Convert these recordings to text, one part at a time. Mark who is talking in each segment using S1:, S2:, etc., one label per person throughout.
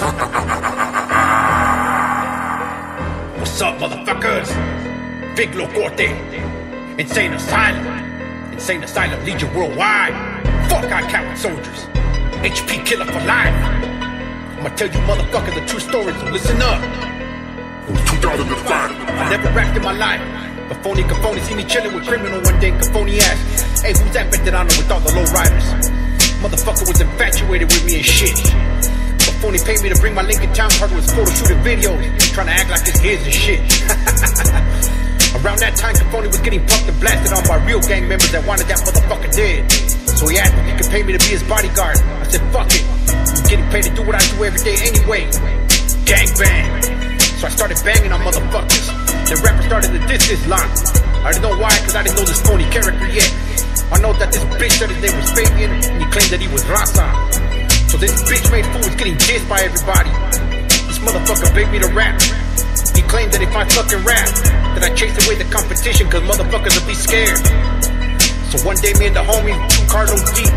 S1: What's up, motherfuckers? Big Lokote. Insane Asylum. Insane Asylum Legion Worldwide. Fuck our coward soldiers. HP killer for life. I'ma tell you motherfuckers the true story, so listen up.
S2: It was 2005.
S1: I never rapped in my life. But phony Cafone see me chilling with criminal one day. Cafone asked, Hey, who's that Veterano with all the low riders? Motherfucker was infatuated with me and shit. Paid me to bring my Lincoln Town to his photo shooting videos, trying to act like it's his and shit. Around that time, Cafone was getting pumped and blasted on by real gang members that wanted that motherfucker dead. So he asked if he could pay me to be his bodyguard. I said, fuck it. I'm getting paid to do what I do every day anyway. Gang bang. So I started banging on motherfuckers. The rapper started to diss line. I didn't know why, cause I didn't know this phony character yet. I know that this bitch said his name was Fabian, and he claimed that he was Raza. This bitch made fool was getting dissed by everybody. This motherfucker begged me to rap. He claimed that if I fucking rap, that I chase away the competition, cause motherfuckers would be scared. So one day me and the homie, two carloads deep,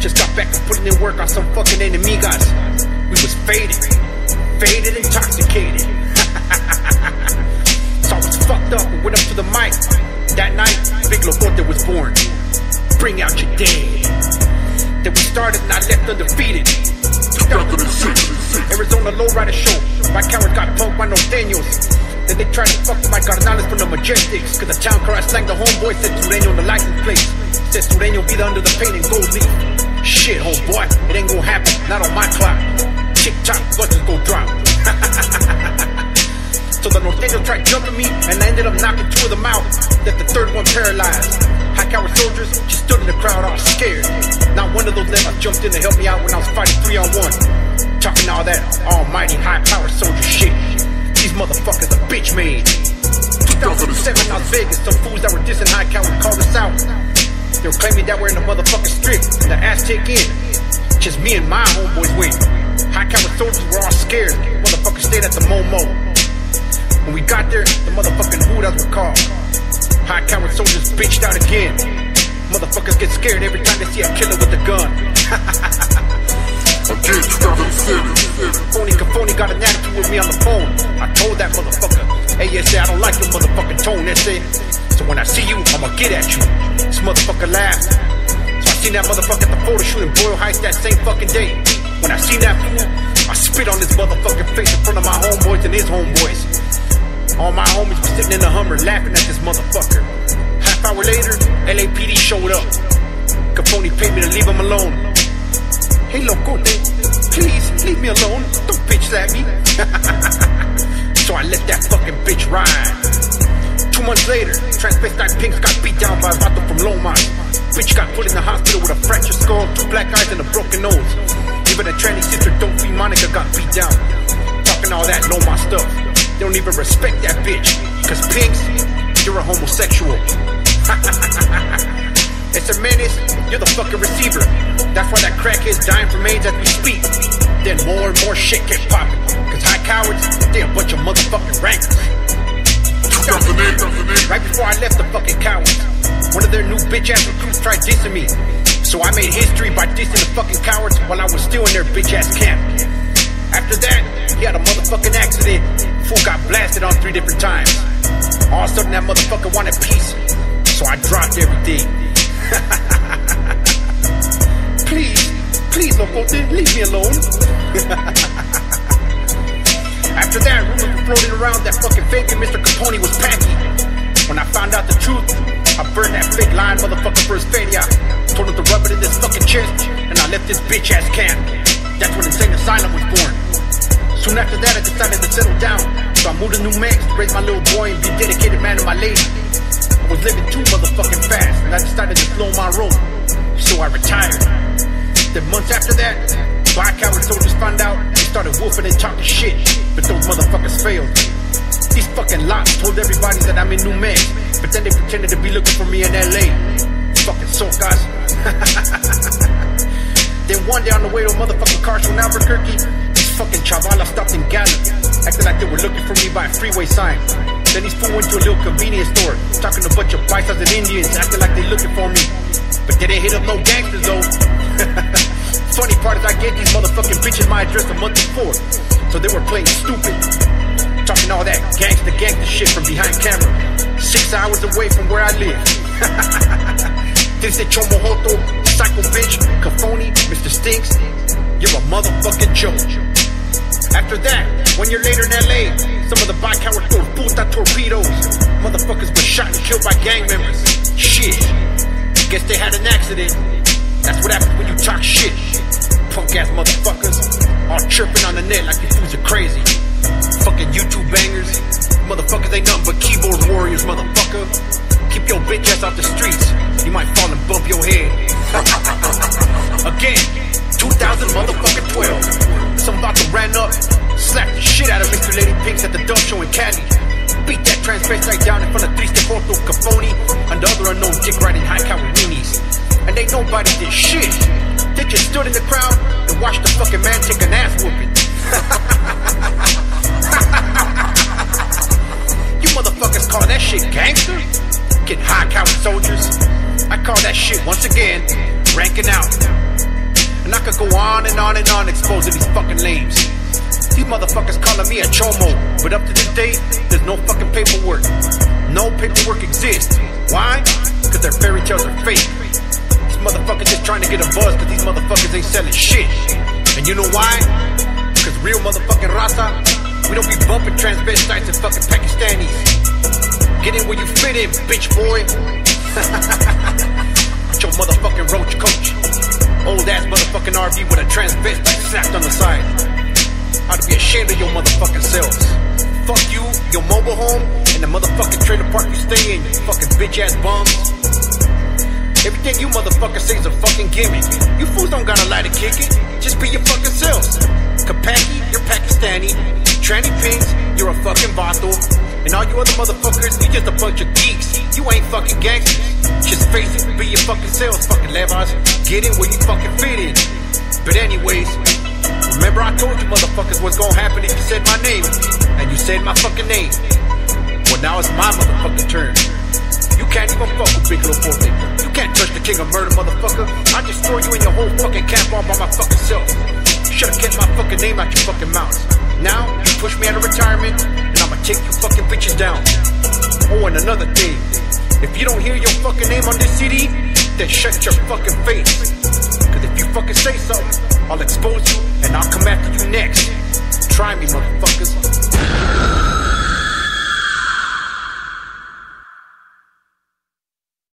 S1: just got back from putting in work on some fucking enemigas. We was faded, faded, intoxicated. so I was fucked up and went up to the mic. That night, Big Lokote was born. Bring out your dead. Then we started I left undefeated.
S2: 2006.
S1: Arizona lowrider show. My cowards got punked by norteños. Then they tried to fuck with my carnales from the Majestics. Cause the town car slang the homeboy said Sureño on the license plate. Said Sureño vida under the paint and gold leaf. Shit, homeboy, it ain't gonna happen. Not on my clock. Tick tock, guts go drop. so the norteños tried jumping me, and I ended up knocking two of them out. Left the third one paralyzed. High coward soldiers just stood in the crowd all scared. Not one of those left jumped in to help me out when I was fighting three on one. Talking all that almighty high power soldier shit. These motherfuckers are bitch made. 2007 Las Vegas, some fools that were dissing high coward called us out. They were claiming that we're in the motherfucking strip, in the Aztec Inn. Just me and my homeboys went. High coward soldiers were all scared. Motherfuckers stayed at the Momo. When we got there, the motherfucking hoodas were called. High coward soldiers bitched out again. Motherfuckers get scared every time they see a killer with a gun.
S2: Again, 2007.
S1: Phony Cafone got an attitude with me on the phone. I told that motherfucker, hey, yes, I don't like your motherfucking tone, that's it. So when I see you, I'ma get at you. This motherfucker laughed. So I seen that motherfucker at the photo shoot in Boyle Heights that same fucking day. When I seen that fool, I spit on his motherfucking face in front of my homeboys and his homeboys. All my homies were sitting in the Hummer laughing at this motherfucker. Half hour later, LAPD showed up. Capone paid me to leave him alone. Hey, Lokote, please leave me alone. Don't bitch slap me. so I let that fucking bitch ride. Two months later, transvestite Pinks got beat down by a vato from Lomar. Bitch got put in the hospital with a fractured skull, two black eyes, and a broken nose. Even a tranny sister, Don't be Monica, got beat down. Talking all that Lomar stuff. They don't even respect that bitch. Cause Pinks, you're a homosexual. It's a menace, you're the fucking receiver. That's why that crackhead's dying from AIDS as we speak. Then more and more shit get popping. Cause high cowards, they a bunch of motherfucking rankers.
S2: 2008.
S1: Right before I left the fucking cowards, one of their new bitch ass recruits tried dissing me. So I made history by dissing the fucking cowards while I was still in their bitch ass camp. After that, he had a motherfucking accident. Fool got blasted on three different times. All of a sudden, that motherfucker wanted peace. So I dropped everything. please, please, Lokote, leave me alone. After that, rumors were floating around that fucking faking Mr. Capone was Packy. When I found out the truth, I burned that fake lying motherfucker for his feria. Told him to rub it in his fucking chest, and I left this bitch ass camp. That's when Insane Asylum was born. Soon after that, I decided to settle down. So I moved to New Mexico raised my little boy and be a dedicated man to my lady. I was living too motherfucking fast, and I decided to slow my roll. So I retired. Then months after that, black coward soldiers found out and started wolfing and talking shit. But those motherfuckers failed. These fucking lots told everybody that I'm in New Mexico, but then they pretended to be looking for me in LA. Fucking socas. then one day on the way to a motherfucking car show in Albuquerque, fucking chavala stopped in Gallup, acting like they were looking for me by a freeway sign. Then these fool went to a little convenience store, talking to a bunch of paisas and Indians, acting like they looking for me. But they didn't hit up no gangsters though. Funny part is I gave these motherfucking bitches my address a month before. So they were playing stupid. Talking all that gangsta gangsta shit from behind camera. Six hours away from where I live. this is Chomohoto, Psycho Bitch, Cafoni, Mr. Stinks. You're a motherfucking joke. After that, one year later in LA, some of the bike were puta torpedoes. Motherfuckers were shot and killed by gang members. Shit. Guess they had an accident. That's what happens when you talk shit. Punk ass motherfuckers. All chirping on the net like you fools are crazy. Fucking YouTube bangers. Motherfuckers ain't nothing but keyboard warriors, motherfucker. Keep your bitch ass off the streets. You might fall and bump your head. Again, 2000 motherfucking 12. Some about to ran up, slapped the shit out of Mr. Lady Pinks at the dub show in Cali. Beat that transvestite down in front of Triste Porto Cafoni and the other unknown dick riding high weenies. And they nobody did shit. They just stood in the crowd and watched the fucking man take an ass whooping. you motherfuckers call that shit gangster? Get high coward soldiers. I call that shit once again ranking out. And I could go on and on and on exposing these fucking lames. These motherfuckers calling me a chomo, but up to this day, there's no fucking paperwork. No paperwork exists. Why? Because their fairy tales are fake. These motherfuckers just trying to get a buzz because these motherfuckers ain't selling shit. And you know why? Because real motherfucking Raza, we don't be bumping transvestites and fucking Pakistanis. Get in where you fit in, bitch boy. motherfucking RV with a transvestite slapped on the side. I'd be ashamed of your motherfucking selves. Fuck you, your mobile home, and the motherfucking trailer park you stay in, you fucking bitch ass bums. Everything you motherfuckers say is a fucking gimmick. You fools don't gotta lie to kick it. Just be your fucking selves. Kapaki, you're Pakistani. Tranny Pinks, you're a fucking bottle. And all you other motherfuckers, you just a bunch of geeks. You ain't fucking gangsters. Just face it, be your fucking selves, Get in where you fucking fit in. But anyways, remember I told you motherfuckers what's gonna happen if you said my name. And you said my fucking name. Well now it's my motherfucking turn. You can't even fuck with Big Lil Forte. You can't touch the king of murder, motherfucker. I just throw you in your whole fucking camp all by my fucking self. Should've kept my fucking name out your fucking mouth. Now, you push me out of retirement, and I'ma take you fucking bitches down. Oh, and another thing. If you don't hear your fucking name on this CD, then shut your fucking face. Cause if you fucking say something, I'll expose you, and I'll come after you next. Try me, motherfuckers.